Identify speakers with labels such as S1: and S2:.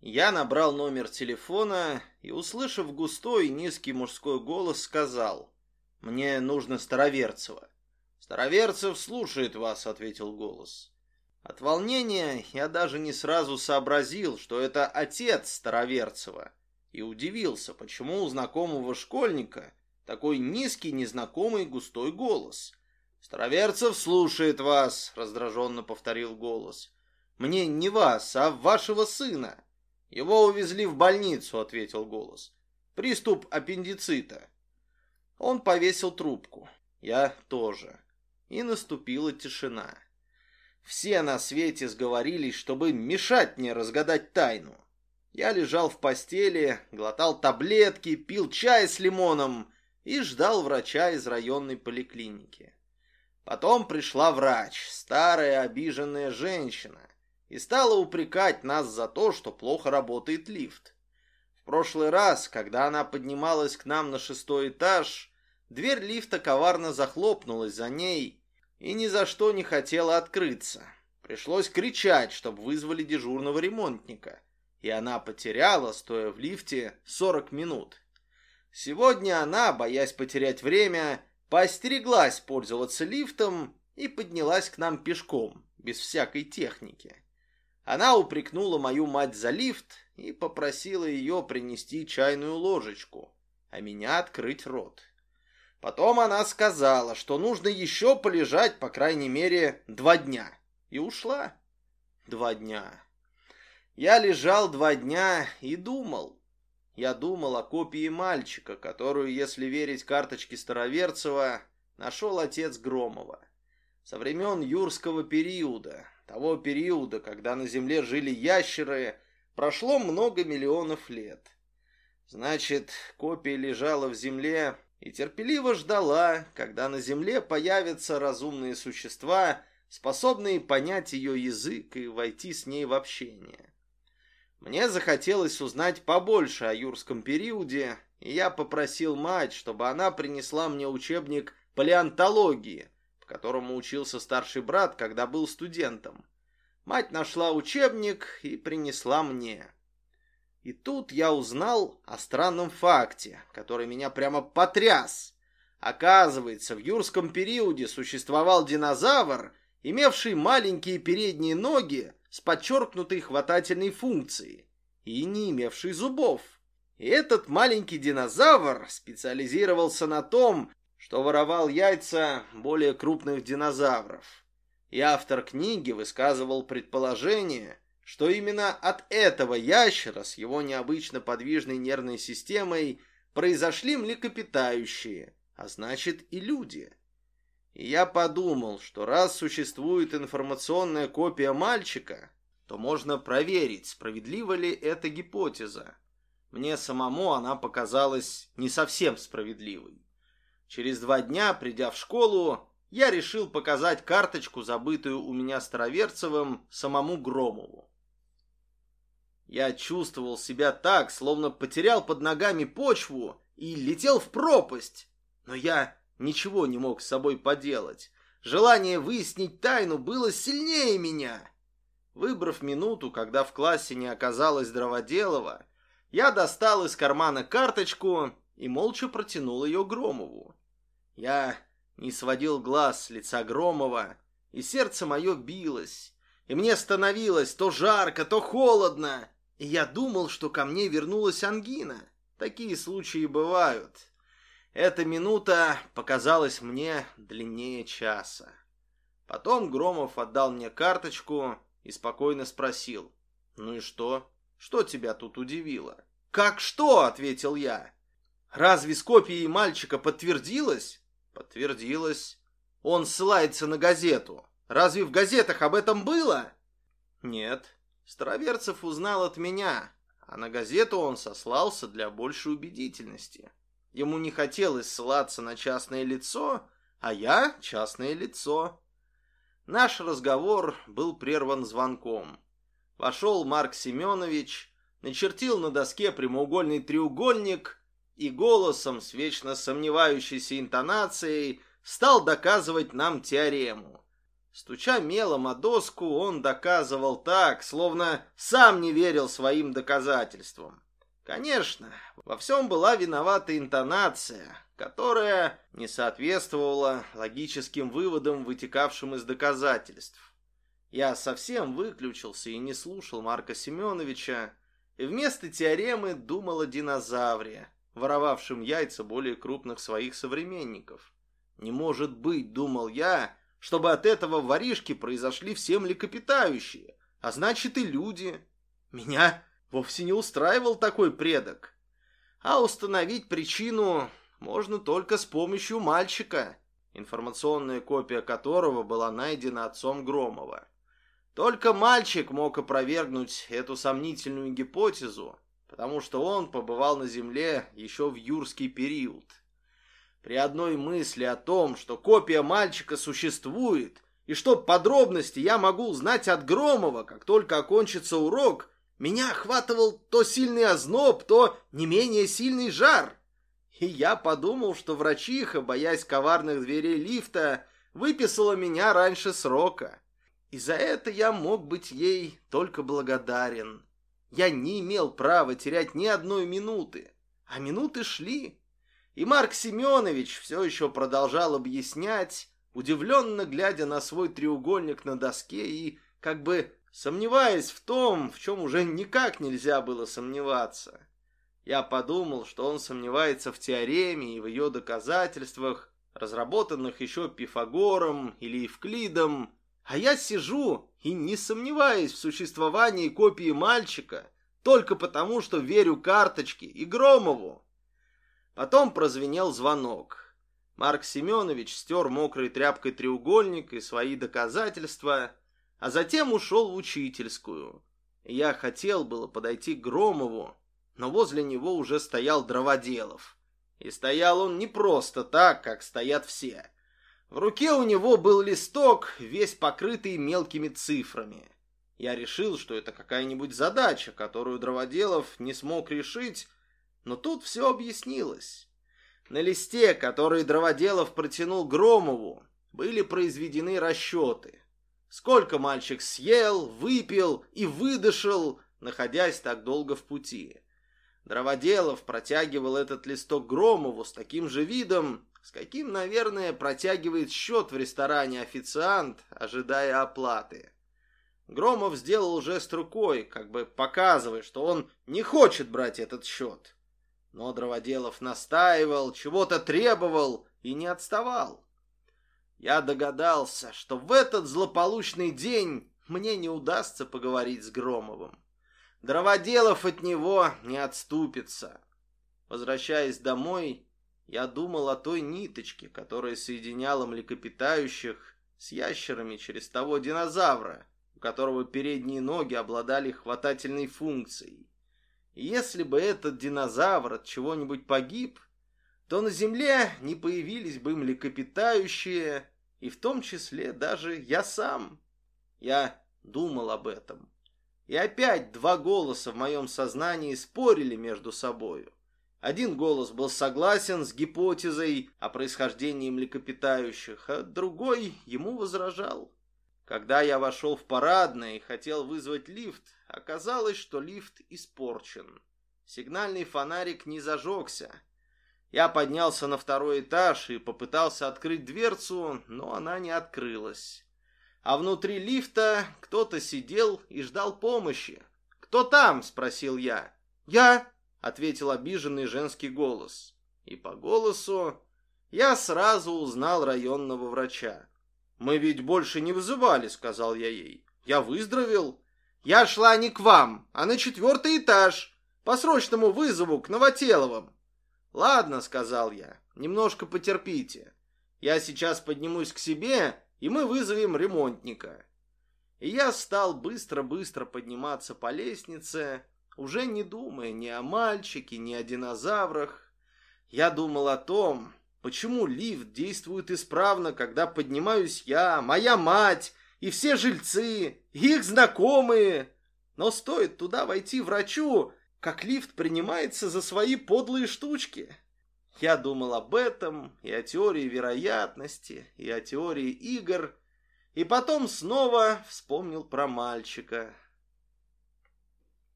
S1: Я набрал номер телефона и, услышав густой низкий мужской голос, сказал «Мне нужно Староверцева». «Староверцев слушает вас», — ответил голос. От волнения я даже не сразу сообразил, что это отец Староверцева, и удивился, почему у знакомого школьника такой низкий, незнакомый густой голос. «Староверцев слушает вас», — раздраженно повторил голос. «Мне не вас, а вашего сына». «Его увезли в больницу», — ответил голос. «Приступ аппендицита». Он повесил трубку. Я тоже. И наступила тишина. Все на свете сговорились, чтобы мешать мне разгадать тайну. Я лежал в постели, глотал таблетки, пил чай с лимоном и ждал врача из районной поликлиники. Потом пришла врач, старая обиженная женщина, и стала упрекать нас за то, что плохо работает лифт. В прошлый раз, когда она поднималась к нам на шестой этаж, дверь лифта коварно захлопнулась за ней и ни за что не хотела открыться. Пришлось кричать, чтобы вызвали дежурного ремонтника, и она потеряла, стоя в лифте, 40 минут. Сегодня она, боясь потерять время, поостереглась пользоваться лифтом и поднялась к нам пешком, без всякой техники. Она упрекнула мою мать за лифт и попросила ее принести чайную ложечку, а меня открыть рот. Потом она сказала, что нужно еще полежать, по крайней мере, два дня. И ушла. Два дня. Я лежал два дня и думал. Я думал о копии мальчика, которую, если верить карточке Староверцева, нашел отец Громова. Со времен юрского периода, того периода, когда на Земле жили ящеры, прошло много миллионов лет. Значит, копия лежала в Земле и терпеливо ждала, когда на Земле появятся разумные существа, способные понять ее язык и войти с ней в общение. Мне захотелось узнать побольше о юрском периоде, и я попросил мать, чтобы она принесла мне учебник палеонтологии – которому учился старший брат, когда был студентом. Мать нашла учебник и принесла мне. И тут я узнал о странном факте, который меня прямо потряс. Оказывается, в юрском периоде существовал динозавр, имевший маленькие передние ноги с подчеркнутой хватательной функцией и не имевший зубов. И этот маленький динозавр специализировался на том, что воровал яйца более крупных динозавров. И автор книги высказывал предположение, что именно от этого ящера с его необычно подвижной нервной системой произошли млекопитающие, а значит и люди. И я подумал, что раз существует информационная копия мальчика, то можно проверить, справедлива ли эта гипотеза. Мне самому она показалась не совсем справедливой. Через два дня, придя в школу, я решил показать карточку, забытую у меня Староверцевым, самому Громову. Я чувствовал себя так, словно потерял под ногами почву и летел в пропасть. Но я ничего не мог с собой поделать. Желание выяснить тайну было сильнее меня. Выбрав минуту, когда в классе не оказалось Дроводелова, я достал из кармана карточку и молча протянул ее Громову. Я не сводил глаз с лица Громова, и сердце мое билось, и мне становилось то жарко, то холодно, и я думал, что ко мне вернулась ангина. Такие случаи бывают. Эта минута показалась мне длиннее часа. Потом Громов отдал мне карточку и спокойно спросил. «Ну и что? Что тебя тут удивило?» «Как что?» — ответил я. «Разве с копией мальчика подтвердилось?» Подтвердилось. Он ссылается на газету. Разве в газетах об этом было? Нет. Староверцев узнал от меня, а на газету он сослался для большей убедительности. Ему не хотелось ссылаться на частное лицо, а я частное лицо. Наш разговор был прерван звонком. Вошел Марк Семенович, начертил на доске прямоугольный треугольник и голосом с вечно сомневающейся интонацией стал доказывать нам теорему. Стуча мелом о доску, он доказывал так, словно сам не верил своим доказательствам. Конечно, во всем была виновата интонация, которая не соответствовала логическим выводам, вытекавшим из доказательств. Я совсем выключился и не слушал Марка Семеновича, и вместо теоремы думал о динозавре, воровавшем яйца более крупных своих современников. Не может быть, думал я, чтобы от этого воришки произошли все млекопитающие, а значит и люди. Меня вовсе не устраивал такой предок. А установить причину можно только с помощью мальчика, информационная копия которого была найдена отцом Громова. Только мальчик мог опровергнуть эту сомнительную гипотезу, потому что он побывал на Земле еще в юрский период. При одной мысли о том, что копия мальчика существует, и что подробности я могу узнать от Громова, как только окончится урок, меня охватывал то сильный озноб, то не менее сильный жар. И я подумал, что врачиха, боясь коварных дверей лифта, выписала меня раньше срока. И за это я мог быть ей только благодарен. Я не имел права терять ни одной минуты. А минуты шли. И Марк Семенович все еще продолжал объяснять, удивленно глядя на свой треугольник на доске и как бы сомневаясь в том, в чем уже никак нельзя было сомневаться. Я подумал, что он сомневается в теореме и в ее доказательствах, разработанных еще Пифагором или Евклидом, а я сижу и не сомневаюсь в существовании копии мальчика только потому, что верю карточке и Громову. Потом прозвенел звонок. Марк Семенович стер мокрой тряпкой треугольник и свои доказательства, а затем ушел в учительскую. Я хотел было подойти к Громову, но возле него уже стоял Дроводелов. И стоял он не просто так, как стоят все, в руке у него был листок, весь покрытый мелкими цифрами. Я решил, что это какая-нибудь задача, которую Дроводелов не смог решить, но тут все объяснилось. На листе, который Дроводелов протянул Громову, были произведены расчеты. Сколько мальчик съел, выпил и выдышал, находясь так долго в пути. Дроводелов протягивал этот листок Громову с таким же видом, с каким, наверное, протягивает счет в ресторане официант, ожидая оплаты. Громов сделал жест рукой, как бы показывая, что он не хочет брать этот счет. Но Дроводелов настаивал, чего-то требовал и не отставал. Я догадался, что в этот злополучный день мне не удастся поговорить с Громовым. Дроводелов от него не отступится. Возвращаясь домой, я думал о той ниточке, которая соединяла млекопитающих с ящерами через того динозавра, у которого передние ноги обладали хватательной функцией. И если бы этот динозавр от чего-нибудь погиб, то на Земле не появились бы млекопитающие, и в том числе даже я сам. Я думал об этом. И опять два голоса в моем сознании спорили между собою. Один голос был согласен с гипотезой о происхождении млекопитающих, а другой ему возражал. Когда я вошел в парадное и хотел вызвать лифт, оказалось, что лифт испорчен. Сигнальный фонарик не зажегся. Я поднялся на второй этаж и попытался открыть дверцу, но она не открылась. А внутри лифта кто-то сидел и ждал помощи. «Кто там?» — спросил я. «Я!» — ответил обиженный женский голос. И по голосу я сразу узнал районного врача. «Мы ведь больше не вызывали», — сказал я ей. «Я выздоровел. Я шла не к вам, а на четвертый этаж, по срочному вызову к Новотеловым». «Ладно», — сказал я, — «немножко потерпите. Я сейчас поднимусь к себе, и мы вызовем ремонтника». И я стал быстро-быстро подниматься по лестнице, уже не думая ни о мальчике, ни о динозаврах. Я думал о том, почему лифт действует исправно, когда поднимаюсь я, моя мать и все жильцы, их знакомые. Но стоит туда войти врачу, как лифт принимается за свои подлые штучки. Я думал об этом, и о теории вероятности, и о теории игр, И потом снова вспомнил про мальчика.